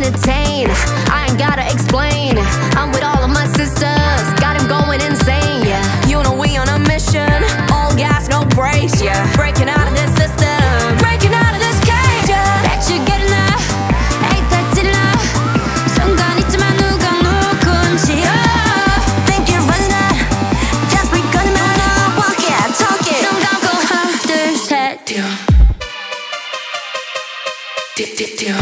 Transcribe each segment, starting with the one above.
entertain. I ain't gotta explain. I'm with all of my sisters, got him going insane. Yeah, you know we on a mission. All gas, no brakes. Yeah, breaking out of this system, breaking out of this cage. Yeah, bet you're getting enough. Ain't that enough? 순간 있지만 누가 누군지. Oh, think you're running out? Just we gonna make now. Oh, walk it, talk it. 눈 감고 하나 둘셋 뛰어. 뛰뛰 뛰어.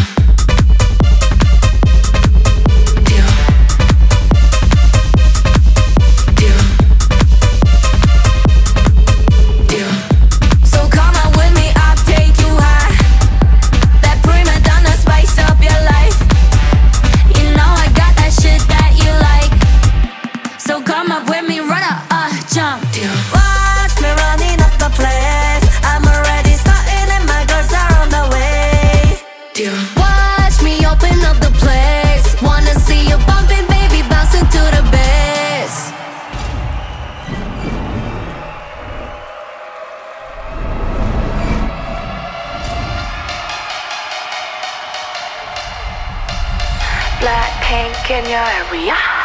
Black pink in your area.